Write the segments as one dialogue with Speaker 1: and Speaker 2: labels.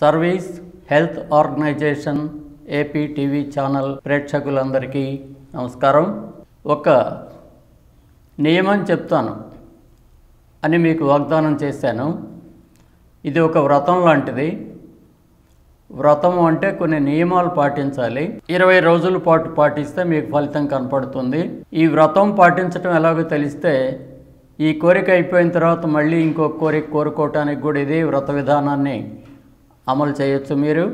Speaker 1: Service health organisation AP TV channel ప్రేక్షకులందరికీ నమస్కారం. ఒక నియమం చెప్తాను అని మీకు వాగ్దానం చేశాను. ఇది ఒక వ్రతం లాంటిది. వ్రతం అంటే కొన్ని నియమాలు పాటించాలి. ఇరవై రోజుల పాటు పాటిస్తే మీకు ఫలితం కనపడుతుంది. ఈ వ్రతం పాటించడం ఎలాగో తెలిస్తే ఈ కోరిక అయిపోయిన తర్వాత మళ్ళీ ఇంకో కోరిక కోరుకోవటానికి కూడా ఇదే వ్రత విధానాన్ని అమలు చేయొచ్చు మీరు.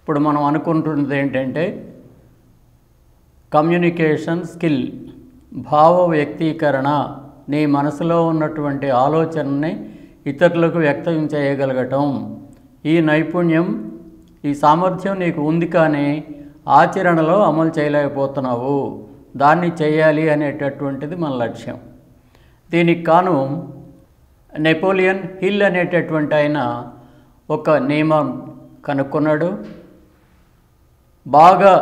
Speaker 1: ఇప్పుడు మనం అనుకుంటున్నది ఏంటంటే కమ్యూనికేషన్ స్కిల్ భావ వ్యక్తీకరణ నీ మనసులో ఉన్నటువంటి ఆలోచనని ఇతరులకు వ్యక్తం చేయగలగటం. ఈ నైపుణ్యం ఈ సామర్థ్యం నీకు ఉంది కానీ ఆచరణలో అమలు చేయలేకపోతున్నావు. దాన్ని చేయాలి అనేటటువంటిది మన లక్ష్యం. దీనికి కాను నెపోలియన్ హిల్ అనేటటువంటి ఆయన ఒక నియమం కనుక్కున్నాడు. బాగా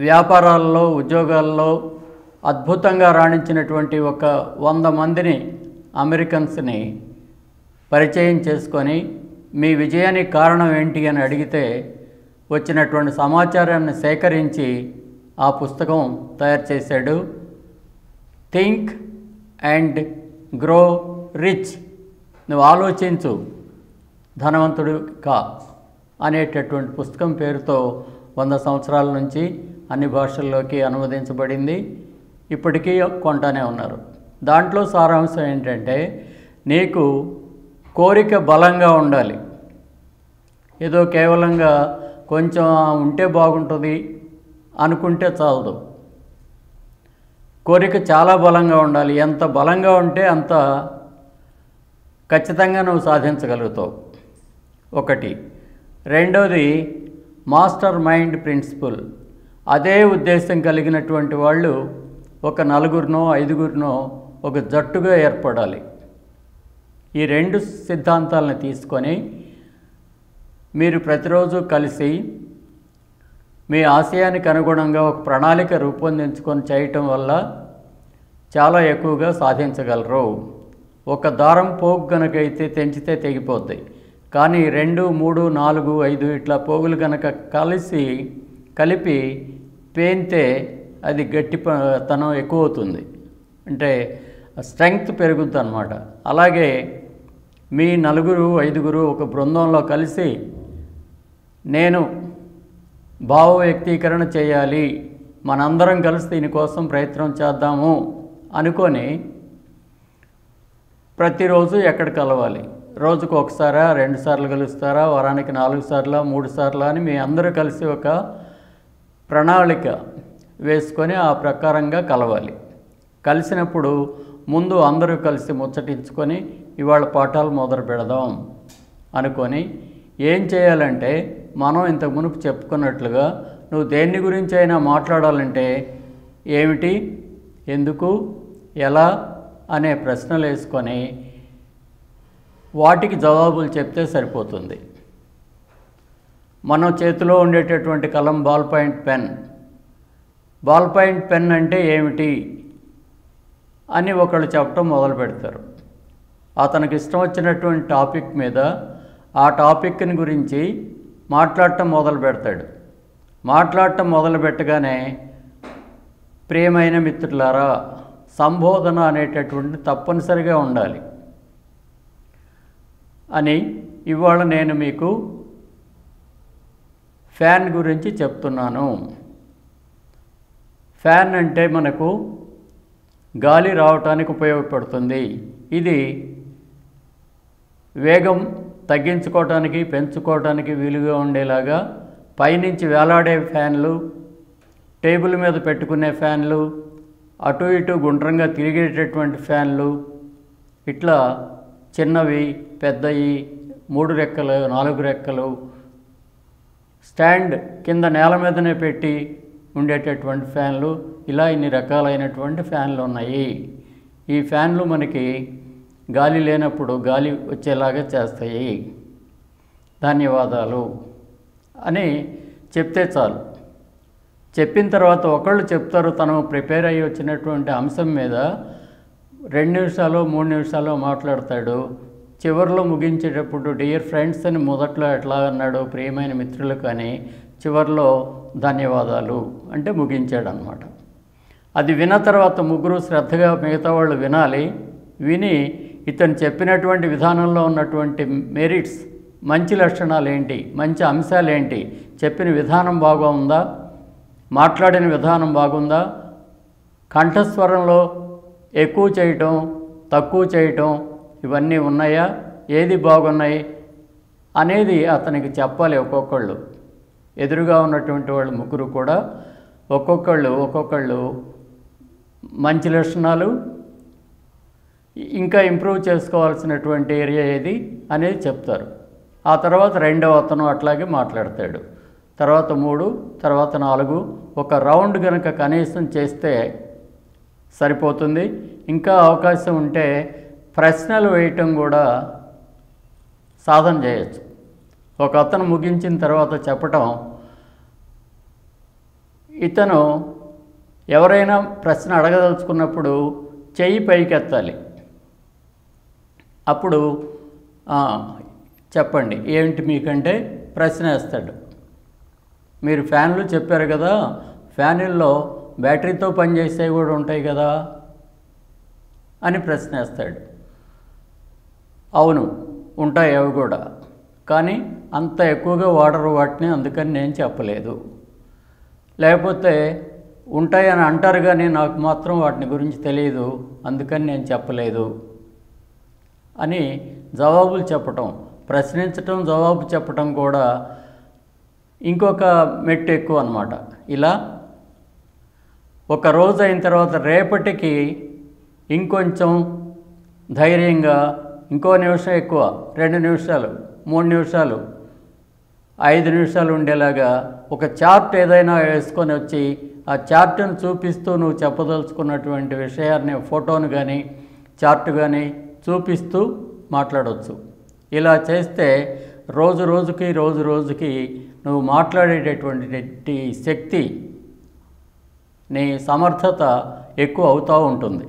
Speaker 1: వ్యాపారాల్లో ఉద్యోగాల్లో అద్భుతంగా రాణించినటువంటి ఒక వంద మందిని అమెరికన్స్ని పరిచయం చేసుకొని మీ విజయానికి కారణం ఏంటి అని అడిగితే వచ్చినటువంటి సమాచారాన్ని సేకరించి ఆ పుస్తకం తయారు చేశాడు. Think and grow rich. నువ్వు ఆలోచించు. ధనవంతుడు కా అనేటటువంటి పుస్తకం పేరుతో వంద సంవత్సరాల నుంచి అన్ని భాషల్లోకి అనువదించబడింది. ఇప్పటికీ కొంటానే ఉన్నారు. దాంట్లో సారాంశం ఏంటంటే నీకు కోరిక బలంగా ఉండాలి. ఏదో కేవలంగా కొంచెం ఉంటే బాగుంటుంది అనుకుంటే చాలదు. కోరిక చాలా బలంగా ఉండాలి. ఎంత బలంగా ఉంటే అంత ఖచ్చితంగా నువ్వు సాధించగలుగుతావు. ఒకటి. రెండోది మాస్టర్ మైండ్ ప్రిన్సిపల్. అదే ఉద్దేశం కలిగినటువంటి వాళ్ళు ఒక నలుగురినో ఐదుగురినో ఒక జట్టుగా ఏర్పడాలి. ఈ రెండు సిద్ధాంతాలను తీసుకొని మీరు ప్రతిరోజు కలిసి మీ ఆశయానికి అనుగుణంగా ఒక ప్రణాళిక రూపొందించుకొని చేయటం వల్ల చాలా ఎక్కువగా సాధించగలరు. ఒక దారం పోగు అయితే తెంచితే తెగిపోద్ది. కానీ రెండు మూడు నాలుగు ఐదు ఇట్లా పోగులు కనుక కలిసి కలిపి పేంతే అది గట్టి తనం ఎక్కువ అవుతుంది అంటే స్ట్రెంగ్త్ పెరుగుతుంది అనమాట అలాగే మీ నలుగురు ఐదుగురు ఒక బృందంలో కలిసి నేను భావ వ్యక్తీకరణ చేయాలి మనందరం కలిసి దీనికోసం ప్రయత్నం చేద్దాము అనుకొని ప్రతిరోజు ఎక్కడ కలవాలి? రోజుకు ఒకసారా రెండు సార్లు కలుస్తారా వారానికి నాలుగు సార్లు మూడు సార్లు అని మీ అందరూ కలిసి ఒక ప్రణాళిక వేసుకొని ఆ ప్రకారంగా కలవాలి. కలిసినప్పుడు ముందు అందరూ కలిసి ముచ్చటించుకొని ఇవాళ పాఠాలు మొదలు పెడదాం అనుకొని ఏం చేయాలంటే మనం ఇంతకు మునుపు చెప్పుకున్నట్లుగా నువ్వు దేన్ని గురించి అయినా మాట్లాడాలంటే ఏమిటి ఎందుకు ఎలా అనే ప్రశ్నలు వేసుకొని వాటికి జవాబులు చెప్తే సరిపోతుంది. మనం చేతిలో ఉండేటటువంటి కలం ball point pen. Ball point pen అంటే ఏమిటి? అని ఒకళ్ళు చెప్పడం మొదలు పెడతారు. అతనికి ఇష్టం వచ్చినటువంటి టాపిక్ మీద ఆ టాపిక్ని గురించి మాట్లాడటం మొదలు పెడతాడు. మాట్లాడటం మొదలు పెట్టగానే ప్రియమైన మిత్రులారా సంబోధన అనేటటువంటి తప్పనిసరిగా ఉండాలి. అని ఇవాళ నేను మీకు ఫ్యాన్ గురించి చెప్తున్నాను. ఫ్యాన్ అంటే మనకు గాలి రావటానికి ఉపయోగపడుతుంది. ఇది వేగం తగ్గించుకోవటానికి పెంచుకోవటానికి వీలుగా ఉండేలాగా పైనుంచి వేలాడే ఫ్యాన్లు టేబుల్ మీద పెట్టుకునే ఫ్యాన్లు అటు ఇటు గుండ్రంగా తిరిగేటటువంటి ఫ్యాన్లు ఇట్లా చిన్నవి పెద్దవి మూడు రెక్కలు నాలుగు రెక్కలు స్టాండ్ కింద నేల మీదనే పెట్టి ఉండేటటువంటి ఫ్యాన్లు ఇలా ఇన్ని రకాలైనటువంటి ఫ్యాన్లు ఉన్నాయి. ఈ ఫ్యాన్లు మనకి గాలి లేనప్పుడు గాలి వచ్చేలాగా చేస్తాయి. ధన్యవాదాలు. అని చెప్తే చాలు. చెప్పిన తర్వాత ఒకళ్ళు చెప్తారు తను ప్రిపేర్ అయ్యి వచ్చినటువంటి అంశం మీద రెండు నిమిషాలు మూడు నిమిషాలు మాట్లాడతాడు. చివరిలో ముగించేటప్పుడు డియర్ ఫ్రెండ్స్ అని మొదట్లో ఎట్లా అన్నాడు ప్రియమైన మిత్రులు కానీ చివరిలో ధన్యవాదాలు అంటే ముగించాడు అనమాట అది విన్న తర్వాత ముగ్గురు శ్రద్ధగా మిగతా వాళ్ళు వినాలి. విని ఇతను చెప్పినటువంటి విధానంలో ఉన్నటువంటి మెరిట్స్ మంచి లక్షణాలు ఏంటి మంచి అంశాలు ఏంటి చెప్పిన విధానం బాగుందా మాట్లాడిన విధానం బాగుందా కంఠస్వరంలో ఎక్కువ చేయటం తక్కువ చేయటం ఇవన్నీ ఉన్నాయా? ఏది బాగున్నాయి? అనేది అతనికి చెప్పాలి ఒక్కొక్కళ్ళు. ఎదురుగా ఉన్నటువంటి వాళ్ళు ముగ్గురు కూడా ఒక్కొక్కళ్ళు ఒక్కొక్కళ్ళు మంచి లక్షణాలు ఇంకా ఇంప్రూవ్ చేసుకోవాల్సినటువంటి ఏరియా ఏది అనేది చెప్తారు. ఆ తర్వాత రెండవ అతను అట్లాగే మాట్లాడతాడు. తర్వాత మూడు తర్వాత నాలుగు ఒక రౌండ్ కనుక కనీసం చేస్తే సరిపోతుంది. ఇంకా అవకాశం ఉంటే ప్రశ్నలు వేయటం కూడా సాధన చేయొచ్చు. ఒక అతను ముగించిన తర్వాత చెప్పటం ఇతను ఎవరైనా ప్రశ్న అడగదలుచుకున్నప్పుడు చెయ్యి పైకెత్తాలి. అప్పుడు చెప్పండి ఏంటి మీకంటే ప్రశ్న వేస్తాడు? మీరు ఫ్యాన్లు చెప్పారు కదా ఫ్యానుల్లో బ్యాటరీతో పనిచేసేవి కూడా ఉంటాయి కదా అని ప్రశ్నేస్తాడు. అవును ఉంటాయి అవి కూడా. కానీ అంత ఎక్కువగా వాడరు వాటిని అందుకని నేను చెప్పలేదు. లేకపోతే ఉంటాయని అంటారు కానీ నాకు మాత్రం వాటిని గురించి తెలియదు అందుకని నేను చెప్పలేదు అని జవాబులు చెప్పటం ప్రశ్నించటం జవాబు చెప్పటం కూడా ఇంకొక మెట్టు ఎక్కువ అనమాట ఇలా ఒక రోజు అయిన తర్వాత రేపటికి ఇంకొంచెం ధైర్యంగా ఇంకో నిమిషం ఎక్కువ రెండు నిమిషాలు మూడు నిమిషాలు ఐదు నిమిషాలు ఉండేలాగా ఒక చార్ట్ ఏదైనా వేసుకొని వచ్చి ఆ చార్ట్ను చూపిస్తూ నువ్వు చెప్పదలుచుకున్నటువంటి విషయాన్ని ఫోటోను కానీ చార్ట్ కానీ చూపిస్తూ మాట్లాడవచ్చు ఇలా చేస్తే రోజు రోజుకి రోజు రోజుకి నువ్వు మాట్లాడేటటువంటి శక్తి నీ సమర్థత ఎక్కువ అవుతూ ఉంటుంది.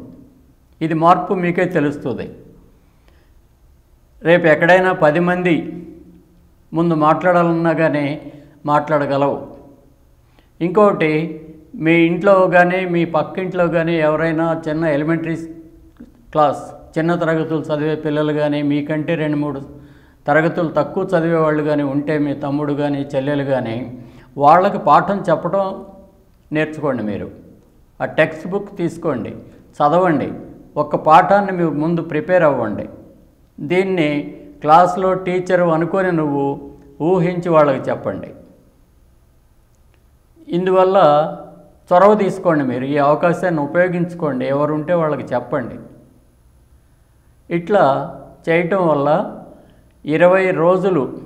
Speaker 1: ఇది మార్పు మీకే తెలుస్తుంది. రేపు ఎక్కడైనా పది మంది ముందు మాట్లాడాలన్నా కానీ మాట్లాడగలవు. ఇంకొకటి మీ ఇంట్లో కానీ మీ పక్కింట్లో కానీ ఎవరైనా చిన్న ఎలిమెంటరీ క్లాస్ చిన్న తరగతులు చదివే పిల్లలు కానీ మీకంటే రెండు మూడు తరగతులు తక్కువ చదివే వాళ్ళు కానీ ఉంటే మీ తమ్ముడు కానీ చెల్లెలు కానీ వాళ్ళకి పాఠం చెప్పడం నేర్చుకోండి మీరు. ఆ టెక్స్ట్ బుక్ తీసుకోండి చదవండి ఒక పాఠాన్ని మీరు ముందు ప్రిపేర్ అవ్వండి. దీన్ని క్లాస్లో టీచరు అనుకొని నువ్వు ఊహించి వాళ్ళకి చెప్పండి. ఇందువల్ల చొరవ తీసుకోండి మీరు ఈ అవకాశాన్ని ఉపయోగించుకోండి ఎవరుంటే వాళ్ళకి చెప్పండి. ఇట్లా చేయటం వల్ల ఇరవై రోజులు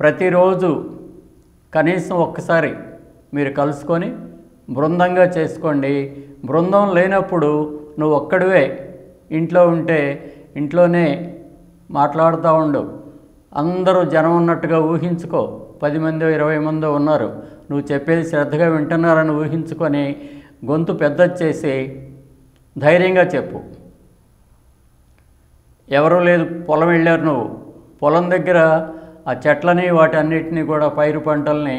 Speaker 1: ప్రతిరోజు కనీసం ఒక్కసారి మీరు కలుసుకొని బృందంగా చేసుకోండి. బృందం లేనప్పుడు నువ్వు ఒక్కడివే ఇంట్లో ఉంటే ఇంట్లోనే మాట్లాడుతూ ఉండు. అందరూ జనం ఉన్నట్టుగా ఊహించుకో. పది మందో ఇరవై మందో ఉన్నారు. నువ్వు చెప్పేది శ్రద్ధగా వింటున్నారని ఊహించుకొని గొంతు పెద్ద చేసి ధైర్యంగా చెప్పు. ఎవరూ లేదు పొలం వెళ్ళారు నువ్వు. పొలం దగ్గర ఆ చెట్లని వాటి అన్నిటినీ కూడా పైరు పంటల్ని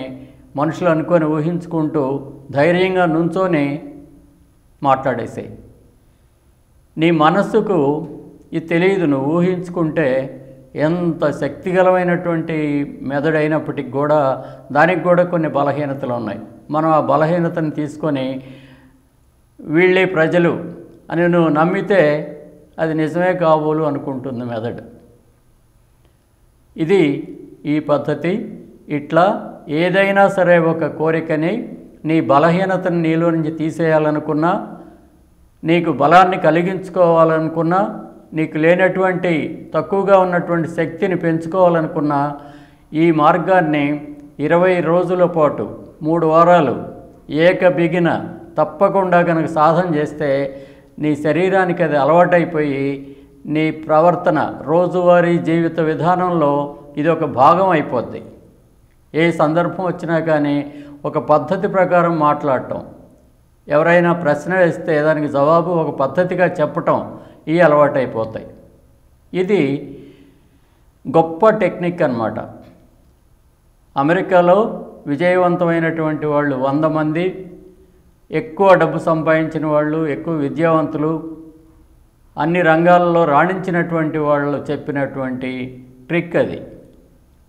Speaker 1: మనుషులు అనుకొని ఊహించుకుంటూ ధైర్యంగా నుంచొని మాట్లాడేసాయి నీ మనస్సుకు ఇది తెలియదు నువ్వు ఊహించుకుంటే ఎంత శక్తిగలమైనటువంటి మెదడు కూడా దానికి కూడా కొన్ని బలహీనతలు ఉన్నాయి. మనం ఆ బలహీనతను తీసుకొని వీళ్ళే ప్రజలు అని నువ్వు నమ్మితే అది నిజమే కాబోలు అనుకుంటుంది మెదడు. ఇది ఈ పద్ధతి. ఇట్లా ఏదైనా సరే ఒక కోరికని నీ బలహీనతను నీలో నుంచి తీసేయాలనుకున్నా నీకు బలాన్ని కలిగించుకోవాలనుకున్నా నీకు లేనటువంటి తక్కువగా ఉన్నటువంటి శక్తిని పెంచుకోవాలనుకున్నా ఈ మార్గాన్ని ఇరవై రోజుల పాటు మూడు వారాలు ఏక బిగిన తప్పకుండా కనుక సాధన చేస్తే నీ శరీరానికి అది అలవాటైపోయి నీ ప్రవర్తన రోజువారీ జీవిత విధానంలో ఇది ఒక భాగం అయిపోద్ది. ఏ సందర్భం వచ్చినా కానీ ఒక పద్ధతి ప్రకారం మాట్లాడటం. ఎవరైనా ప్రశ్న వేస్తే దానికి జవాబు ఒక పద్ధతిగా చెప్పటం ఈ అలవాటైపోతాయి. ఇది గొప్ప టెక్నిక్ అన్నమాట. అమెరికాలో విజయవంతమైనటువంటి వాళ్ళు వంద మంది ఎక్కువ డబ్బు సంపాదించిన వాళ్ళు ఎక్కువ విద్యావంతులు అన్ని రంగాల్లో రాణించినటువంటి వాళ్ళు చెప్పినటువంటి ట్రిక్ అది.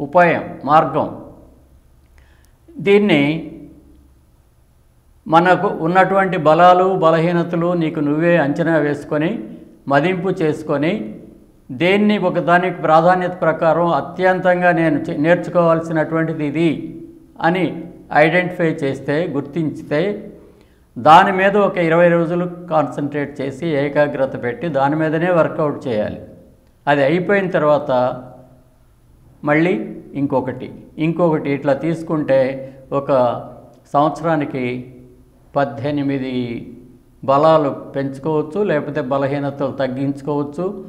Speaker 1: ఉపాయం మార్గం. దీన్ని మనకు ఉన్నటువంటి బలాలు బలహీనతలు నీకు నువ్వే అంచనా వేసుకొని మదింపు చేసుకొని దేన్ని ఒకదానికి ప్రాధాన్యత ప్రకారం అత్యంతంగా నేను నేర్చుకోవాల్సినటువంటిది ఇది అని ఐడెంటిఫై చేస్తే గుర్తించితే దాని మీద ఒక ఇరవై రోజులు కాన్సన్ట్రేట్ చేసి ఏకాగ్రత పెట్టి దాని మీదనే వర్కౌట్ చేయాలి. అది అయిపోయిన తర్వాత మళ్ళీ ఇంకొకటి. ఇంకొకటి ఇట్లా తీసుకుంటే ఒక సంవత్సరానికి పద్దెనిమిది బలాలు పెంచుకోవచ్చు లేకపోతే బలహీనతలు తగ్గించుకోవచ్చు.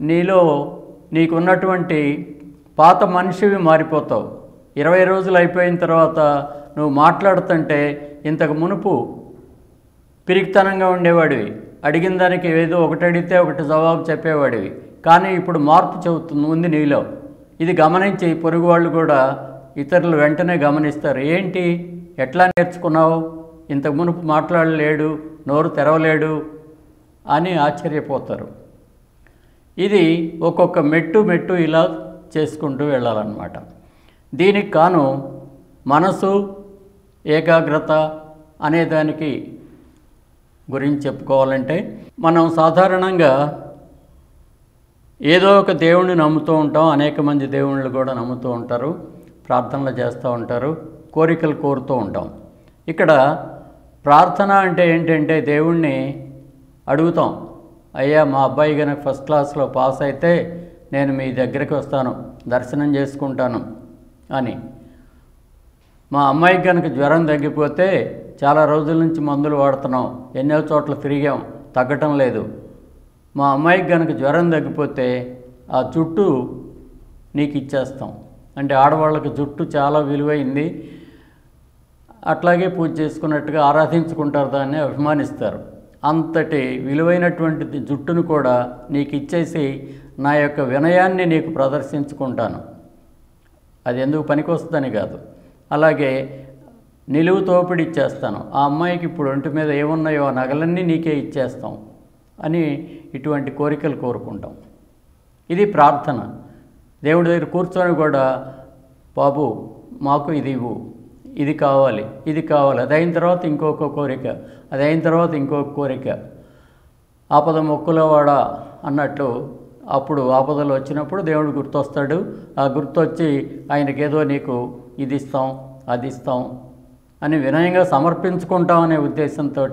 Speaker 1: నీలో నీకున్నటువంటి పాత మనిషివి మారిపోతావు. ఇరవై రోజులు అయిపోయిన తర్వాత నువ్వు మాట్లాడుతుంటే ఇంతకు మునుపు పిరికితనంగా ఉండేవాడివి. అడిగిన దానికి ఏదో ఒకటి అడిగితే ఒకటి జవాబు చెప్పేవాడివి. కానీ ఇప్పుడు మార్పు చెబుతుంది ఉంది నీలో. ఇది గమనించి పొరుగు వాళ్ళు కూడా ఇతరులు వెంటనే గమనిస్తారు. ఏంటి? ఎట్లా నేర్చుకున్నావు? ఇంతకు మునుపు మాట్లాడలేడు నోరు తెరవలేడు అని ఆశ్చర్యపోతారు. ఇది ఒక్కొక్క మెట్టు మెట్టు ఇలా చేసుకుంటూ వెళ్ళాలన్నమాట. దీనికి కాను మనసు ఏకాగ్రత అనేదానికి గురించి చెప్పుకోవాలంటే మనం సాధారణంగా ఏదో ఒక దేవుణ్ణి నమ్ముతూ ఉంటాం. అనేక మంది దేవుళ్ళు కూడా నమ్ముతూ ఉంటారు. ప్రార్థనలు చేస్తూ ఉంటారు. కోరికలు కోరుతూ ఉంటాం. ఇక్కడ ప్రార్థన అంటే ఏంటంటే దేవుణ్ణి అడుగుతాం. అయ్యా మా అబ్బాయి కనుక ఫస్ట్ క్లాస్లో పాస్ అయితే నేను మీ దగ్గరికి వస్తాను. దర్శనం చేసుకుంటాను అని. మా అమ్మాయికి కనుక జ్వరం తగ్గిపోతే చాలా రోజుల నుంచి మందులు వాడుతున్నాం. ఎన్నో చోట్ల తిరిగాం. తగ్గటం లేదు. మా అమ్మాయికి కనుక జ్వరం తగ్గిపోతే ఆ జుట్టు నీకు ఇచ్చేస్తాం. అంటే ఆడవాళ్ళకి జుట్టు చాలా విలువైంది. అట్లాగే పూజ చేసుకున్నట్టుగా ఆరాధించుకుంటారు దాన్ని అభిమానిస్తారు. అంతటి విలువైనటువంటి జుట్టును కూడా నీకు ఇచ్చేసి నా యొక్క వినయాన్ని నీకు ప్రదర్శించుకుంటాను. అది ఎందుకు పనికొస్తుందని కాదు. అలాగే నిలువు తోపిడి ఇచ్చేస్తాను. ఆ అమ్మాయికి ఇప్పుడు ఒంటి మీద ఏమున్నాయో ఆ నగలన్నీ నీకే ఇచ్చేస్తాం. అని ఇటువంటి కోరికలు కోరుకుంటాం. ఇది ప్రార్థన. దేవుడి దగ్గర కూర్చొని కూడా బాబు మాకు ఇది ఇవ్వు. ఇది కావాలి. ఇది కావాలి. అది అయిన తర్వాత ఇంకొక కోరిక. అది అయిన తర్వాత ఇంకొక కోరిక. ఆపద మొక్కులవాడ అన్నట్లు అప్పుడు ఆపదలు వచ్చినప్పుడు దేవుడు గుర్తొస్తాడు. ఆ గుర్తొచ్చి ఆయనకేదో నీకు ఇది ఇస్తాం అది ఇస్తాం అని వినయంగా సమర్పించుకుంటాం అనే ఉద్దేశంతో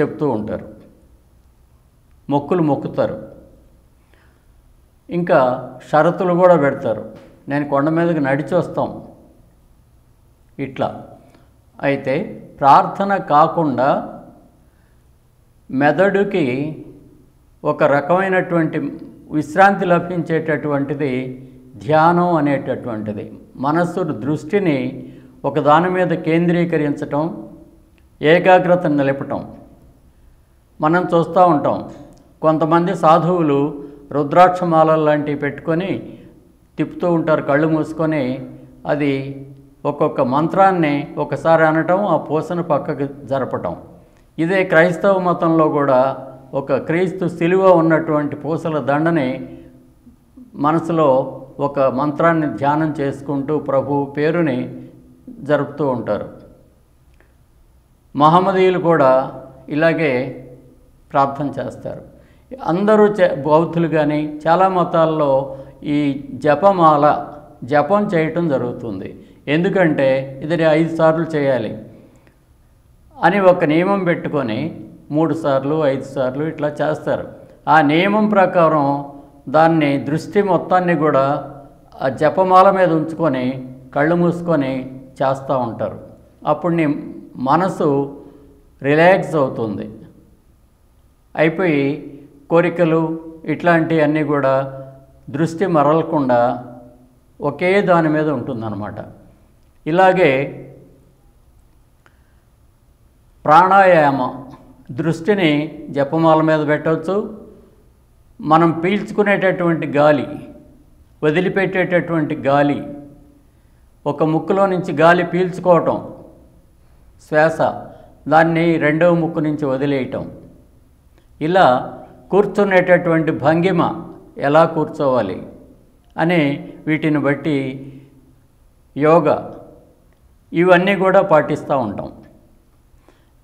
Speaker 1: చెప్తూ ఉంటారు. మొక్కులు మొక్కుతారు. ఇంకా షరతులు కూడా పెడతారు. నేను కొండ మీదకి నడిచి వస్తాం. ఇట్లా. అయితే ప్రార్థన కాకుండా మెదడుకి ఒక రకమైనటువంటి విశ్రాంతి లభించేటటువంటిది ధ్యానం అనేటటువంటిది. మనస్సు దృష్టిని ఒక దాని మీద కేంద్రీకరించటం ఏకాగ్రతను నిలపటం. మనం చూస్తూ ఉంటాం. కొంతమంది సాధువులు రుద్రాక్షమాలలు లాంటివి పెట్టుకొని తిప్పుతూ ఉంటారు కళ్ళు మూసుకొని. అది ఒక్కొక్క మంత్రాన్ని ఒకసారి అనటం ఆ పూసను పక్కకు జరపటం. ఇదే క్రైస్తవ మతంలో కూడా ఒక క్రీస్తు సిలువ ఉన్నటువంటి పూసల దండని మనసులో ఒక మంత్రాన్ని ధ్యానం చేసుకుంటూ ప్రభు పేరుని జరుపుతూ ఉంటారు. మహమ్మదీయులు కూడా ఇలాగే ప్రార్థన చేస్తారు. అందరూ చే బౌద్ధులు కానీ చాలా మతాల్లో ఈ జపమాల జపం చేయటం జరుగుతుంది. ఎందుకంటే ఇది ఐదు సార్లు చేయాలి. అని ఒక నియమం పెట్టుకొని మూడు సార్లు ఐదు సార్లు ఇట్లా చేస్తారు. ఆ నియమం ప్రకారం దాన్ని దృష్టి మొత్తాన్ని కూడా ఆ జపమాల మీద ఉంచుకొని కళ్ళు మూసుకొని చేస్తూ ఉంటారు. అప్పుడు నీ మనసు రిలాక్స్ అవుతుంది. అయిపోయి కోరికలు ఇట్లాంటివన్నీ కూడా దృష్టి మరలకుండా ఒకే దాని మీద ఉంటుందన్నమాట. ఇలాగే ప్రాణాయామం దృష్టిని జపమాల మీద పెట్టవచ్చు. మనం పీల్చుకునేటటువంటి గాలి వదిలిపెట్టేటటువంటి గాలి ఒక ముక్కులో నుంచి గాలి పీల్చుకోవటం శ్వాస దాన్ని రెండవ ముక్కు నుంచి వదిలేయటం ఇలా కూర్చునేటటువంటి భంగిమ ఎలా కూర్చోవాలి అని వీటిని బట్టి యోగా ఇవన్నీ కూడా పాటిస్తూ ఉంటాం.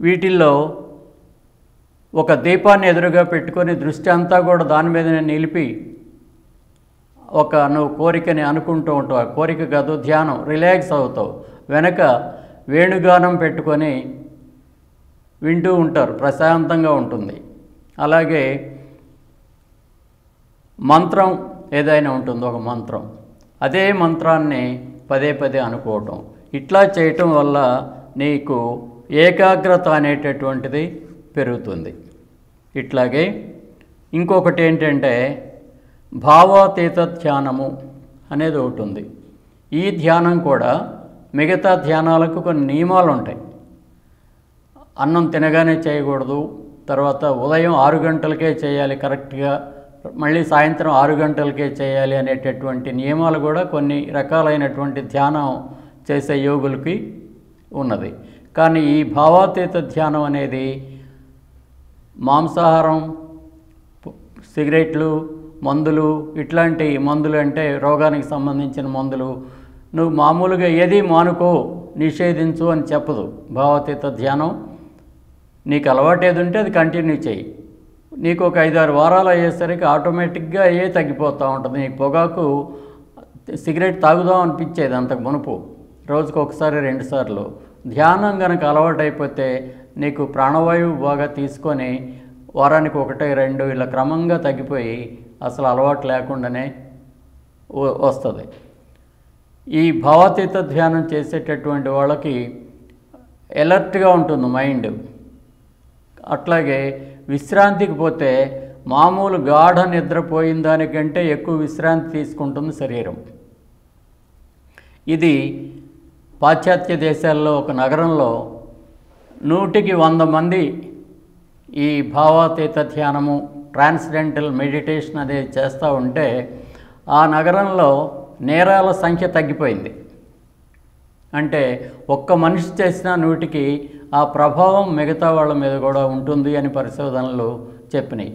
Speaker 1: వీటిల్లో ఒక దీపాన్ని ఎదురుగా పెట్టుకొని దృష్టి అంతా కూడా దాని మీదనే నిలిపి ఒక నువ్వు కోరికని అనుకుంటూ ఉంటావు. ఆ కోరిక కాదు ధ్యానం రిలాక్స్ అవుతావు. వెనక వేణుగానం పెట్టుకొని వింటూ ఉంటారు ప్రశాంతంగా ఉంటుంది. అలాగే మంత్రం ఏదైనా ఉంటుంది ఒక మంత్రం. అదే మంత్రాన్ని పదే పదే అనుకోవటం. ఇట్లా చేయటం వల్ల నీకు ఏకాగ్రత అనేటటువంటిది పెరుగుతుంది. ఇట్లాగే ఇంకొకటి ఏంటంటే భావాతీత ధ్యానము అనేది ఒకటి ఉంది. ఈ ధ్యానం కూడా మిగతా ధ్యానాలకు కొన్ని నియమాలు ఉంటాయి. అన్నం తినగానే చేయకూడదు తర్వాత ఉదయం ఆరు గంటలకే చేయాలి కరెక్ట్గా మళ్ళీ సాయంత్రం ఆరు గంటలకే చేయాలి అనేటటువంటి నియమాలు కూడా కొన్ని రకాలైనటువంటి ధ్యానం చేసే యోగులకి ఉన్నది. కానీ ఈ భావాతీత ధ్యానం అనేది మాంసాహారం సిగరెట్లు మందులు ఇట్లాంటి మందులు అంటే రోగానికి సంబంధించిన మందులు. నువ్వు మామూలుగా ఏది మానుకో నిషేధించు అని చెప్పదు భావాతీత ధ్యానం. నీకు అలవాటు ఏది ఉంటే అది కంటిన్యూ చేయి. నీకు ఒక ఐదారు వారాలు అయ్యేసరికి ఆటోమేటిక్గా అయ్యే తగ్గిపోతూ ఉంటుంది. నీకు పొగాకు సిగరెట్ తాగుదాం అనిపించేది అంతకు మునుపు. రోజుకు ఒకసారి రెండుసార్లు ధ్యానం కనుక అలవాటైపోతే నీకు ప్రాణవాయువు బాగా తీసుకొని వారానికి ఒకటి రెండు ఇలా క్రమంగా తగ్గిపోయి అసలు అలవాటు లేకుండానే వస్తుంది. ఈ భావాతీత ధ్యానం చేసేటటువంటి వాళ్ళకి ఎలర్ట్గా ఉంటుంది మైండ్. అట్లాగే విశ్రాంతికి పోతే మామూలు గాఢ నిద్రపోయిన దానికంటే ఎక్కువ విశ్రాంతి తీసుకుంటుంది శరీరం. ఇది పాశ్చాత్య దేశాల్లో ఒక నగరంలో నూటికి వంద మంది ఈ భావాతీత ధ్యానము ట్రాన్స్డెంటల్ మెడిటేషన్ అనేది చేస్తూ ఉంటే ఆ నగరంలో నేరాల సంఖ్య తగ్గిపోయింది. అంటే ఒక్క మనిషి చేసిన నూటికి ఆ ప్రభావం మిగతా వాళ్ళ మీద కూడా ఉంటుంది అని పరిశోధనలు చెప్పినాయి.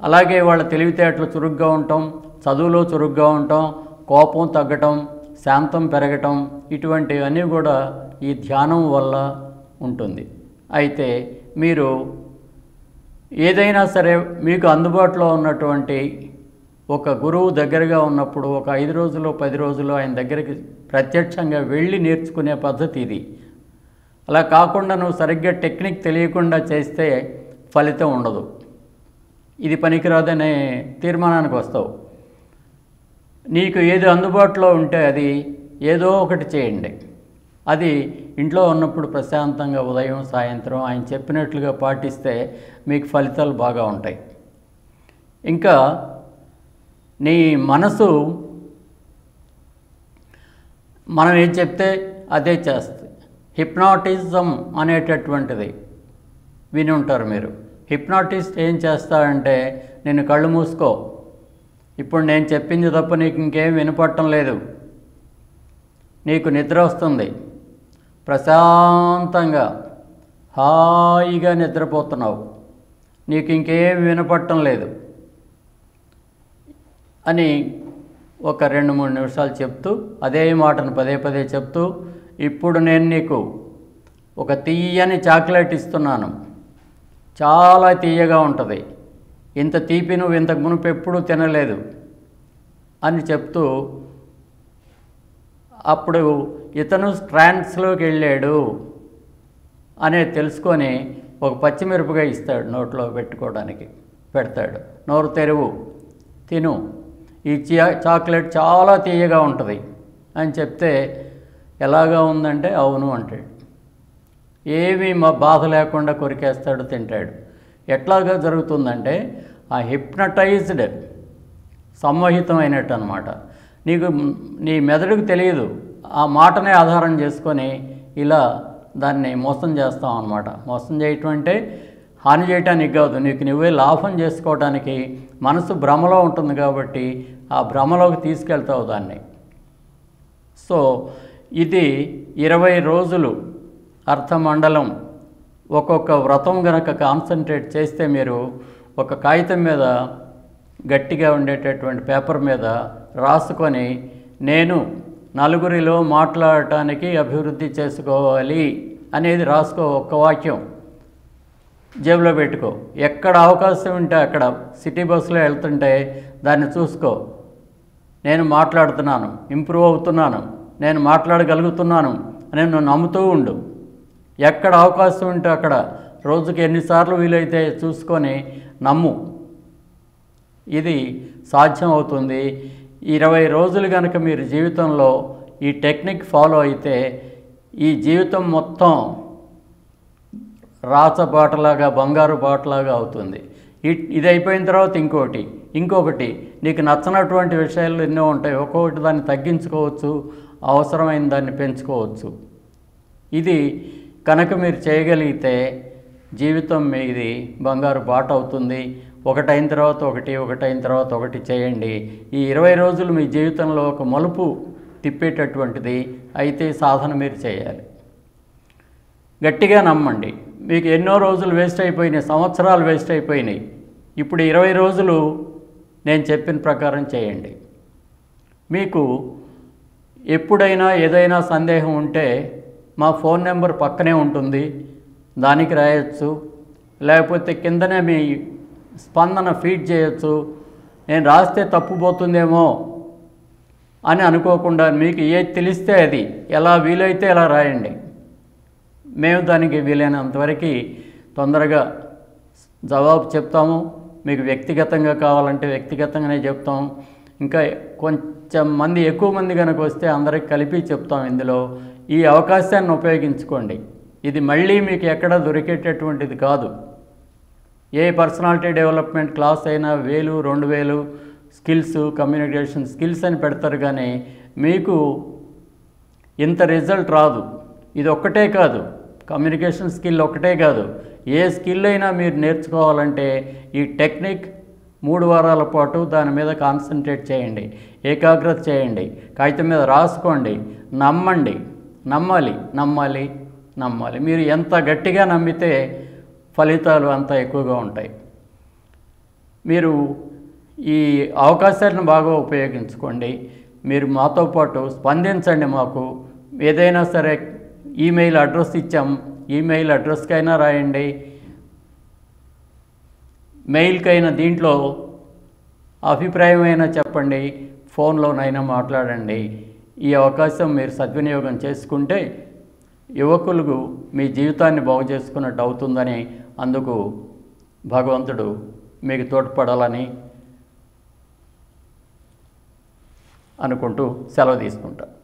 Speaker 1: అలాగే వాళ్ళ తెలివితేటలు చురుగ్గా ఉండటం చదువులో చురుగ్గా ఉండటం కోపం తగ్గటం శాంతం పెరగటం ఇటువంటివన్నీ కూడా ఈ ధ్యానం వల్ల ఉంటుంది. అయితే మీరు ఏదైనా సరే మీకు అందుబాటులో ఉన్నటువంటి ఒక గురువు దగ్గరగా ఉన్నప్పుడు ఒక ఐదు రోజులు పది రోజులు ఆయన దగ్గరికి ప్రత్యక్షంగా వెళ్ళి నేర్చుకునే పద్ధతి ఇది. అలా కాకుండా నువ్వు సరిగ్గా టెక్నిక్ తెలియకుండా చేస్తే ఫలితం ఉండదు. ఇది పనికిరాదనే తీర్మానానికి వస్తావు. నీకు ఏది అందుబాటులో ఉంటే అది ఏదో ఒకటి చేయండి. అది ఇంట్లో ఉన్నప్పుడు ప్రశాంతంగా ఉదయం సాయంత్రం ఆయన చెప్పినట్లుగా పాటిస్తే మీకు ఫలితాలు బాగా ఉంటాయి. ఇంకా నీ మనసు మనం ఏం చెప్తే అదే చేస్తుంది. హిప్నాటిజం అనేటటువంటిది విని ఉంటారు మీరు. హిప్నాటిస్ట్ ఏం చేస్తాడంటే నేను కళ్ళు మూసుకో. ఇప్పుడు నేను చెప్పింది తప్ప నీకు ఇంకేం వినపడటం లేదు. నీకు నిద్ర వస్తుంది. ప్రశాంతంగా హాయిగా నిద్రపోతున్నావు. నీకు ఇంకేం వినపడటం లేదు. అని ఒక రెండు మూడు నిమిషాలు చెప్తూ అదే మాటను పదే పదే చెప్తూ ఇప్పుడు నేను నీకు ఒక తీయని చాక్లెట్ ఇస్తున్నాను. చాలా తీయగా ఉంటుంది. ఇంత తీపి నువ్వు ఇంతకు మునుపు ఎప్పుడూ తినలేదు అని చెప్తూ అప్పుడు ఇతను స్ట్రాండ్స్లోకి వెళ్ళాడు అనే తెలుసుకొని ఒక పచ్చిమిరపకాయ ఇస్తాడు నోట్లో పెట్టుకోవడానికి పెడతాడు. నోరు తెరువు తిను. ఈ చాక్లెట్ చాలా తీయగా ఉంటుంది అని చెప్తే ఎలాగా ఉందంటే అవును అంటాడు. ఏమీ మా బాధ లేకుండా కొరికేస్తాడు తింటాడు. ఎట్లాగా జరుగుతుందంటే ఆ హిప్నటైజ్డ్ సంవహితమైనట్టు అనమాట నీకు నీ మెదడుకు తెలియదు ఆ మాటనే ఆధారం చేసుకొని ఇలా దాన్ని మోసం చేస్తాం అనమాట మోసం చేయటం అంటే హాని చేయటానికి కాదు నీకు నువ్వే లాభం చేసుకోవడానికి మనసు భ్రమలో ఉంటుంది కాబట్టి ఆ భ్రమలోకి తీసుకెళ్తావు దాన్ని. సో ఇది ఇరవై రోజులు అర్థమండలం. ఒక్కొక్క వ్రతం గనక కాన్సన్ట్రేట్ చేస్తే మీరు ఒక కాగితం మీద గట్టిగా ఉండేటటువంటి పేపర్ మీద రాసుకొని నేను నలుగురిలో మాట్లాడటానికి అభివృద్ధి చేసుకోవాలి అనేది రాసుకో ఒక్క వాక్యం. జేబులో పెట్టుకో. ఎక్కడ అవకాశం ఉంటే అక్కడ సిటీ బస్సులో వెళ్తుంటే దాన్ని చూసుకో. నేను మాట్లాడుతున్నాను ఇంప్రూవ్ అవుతున్నాను నేను మాట్లాడగలుగుతున్నాను అని నువ్వు నమ్ముతూ ఉండు. ఎక్కడ అవకాశం ఉంటే అక్కడ రోజుకి ఎన్నిసార్లు వీలైతే చూసుకొని నమ్ము. ఇది సాధ్యం అవుతుంది. ఇరవై రోజులు కనుక మీరు జీవితంలో ఈ టెక్నిక్ ఫాలో అయితే ఈ జీవితం మొత్తం రాచ బాటలాగా బంగారు బాటలాగా అవుతుంది. ఇది అయిపోయిన తర్వాత ఇంకోటి ఇంకొకటి నీకు నచ్చనటువంటి విషయాలు ఎన్నో ఉంటాయి. ఒక్కొక్కటి దాన్ని తగ్గించుకోవచ్చు అవసరమైన దాన్ని పెంచుకోవచ్చు. ఇది కనుక మీరు చేయగలిగితే జీవితం మీది బంగారు బాట అవుతుంది. ఒకటైన తర్వాత ఒకటి ఒకటైన తర్వాత ఒకటి చేయండి. ఈ ఇరవై రోజులు మీ జీవితంలో ఒక మలుపు తిప్పేటటువంటిది అయితే సాధన మీరు చేయాలి. గట్టిగా నమ్మండి. మీకు ఎన్నో రోజులు వేస్ట్ అయిపోయినాయి సంవత్సరాలు వేస్ట్ అయిపోయినాయి. ఇప్పుడు ఇరవై రోజులు నేను చెప్పిన ప్రకారం చేయండి. మీకు ఎప్పుడైనా ఏదైనా సందేహం ఉంటే మా ఫోన్ నెంబర్ పక్కనే ఉంటుంది దానికి రాయొచ్చు. లేకపోతే కిందనే మీ స్పందన ఫీడ్ చేయొచ్చు. నేను రాస్తే తప్పుపోతుందేమో అని అనుకోకుండా మీకు ఏది తెలిస్తే అది ఎలా వీలైతే ఎలా రాయండి. మేము దానికి వీలైనంతవరకు తొందరగా జవాబు చెప్తాము. మీకు వ్యక్తిగతంగా కావాలంటే వ్యక్తిగతంగానే చెప్తాం. ఇంకా కొంచెం మంది ఎక్కువ మంది కనుక వస్తే అందరికి కలిపి చెప్తాం ఇందులో. ఈ అవకాశాన్ని ఉపయోగించుకోండి. ఇది మళ్ళీ మీకు ఎక్కడ దొరికేటటువంటిది కాదు. ఏ పర్సనాలిటీ డెవలప్మెంట్ క్లాస్ అయినా వేలు రెండు వేలు స్కిల్స్ కమ్యూనికేషన్ స్కిల్స్ అని పెడతారు కానీ మీకు ఇంత రిజల్ట్ రాదు. ఇది ఒక్కటే కాదు. కమ్యూనికేషన్ స్కిల్ ఒకటే కాదు ఏ స్కిల్ అయినా మీరు నేర్చుకోవాలంటే ఈ టెక్నిక్ మూడు వారాల పాటు దాని మీద కాన్సన్ట్రేట్ చేయండి ఏకాగ్రత చేయండి కాగితం మీద రాసుకోండి నమ్మండి నమ్మాలి నమ్మాలి నమ్మాలి. మీరు ఎంత గట్టిగా నమ్మితే ఫలితాలు అంత ఎక్కువగా ఉంటాయి. మీరు ఈ అవకాశాలను బాగా ఉపయోగించుకోండి. మీరు మాతో పాటు స్పందించండి మాకు. ఏదైనా సరే ఈమెయిల్ అడ్రస్ ఇచ్చాం. ఈమెయిల్ అడ్రస్కైనా రాయండి. మెయిల్కైనా దీంట్లో అభిప్రాయమైనా చెప్పండి. ఫోన్లోనైనా మాట్లాడండి. ఈ అవకాశం మీరు సద్వినియోగం చేసుకుంటే యువకులకు మీ జీవితాన్ని బాగు చేసుకున్నట్టు అవుతుందని అందుకు భగవంతుడు మీకు తోడ్పడాలని అనుకుంటూ సెలవు తీసుకుంటాను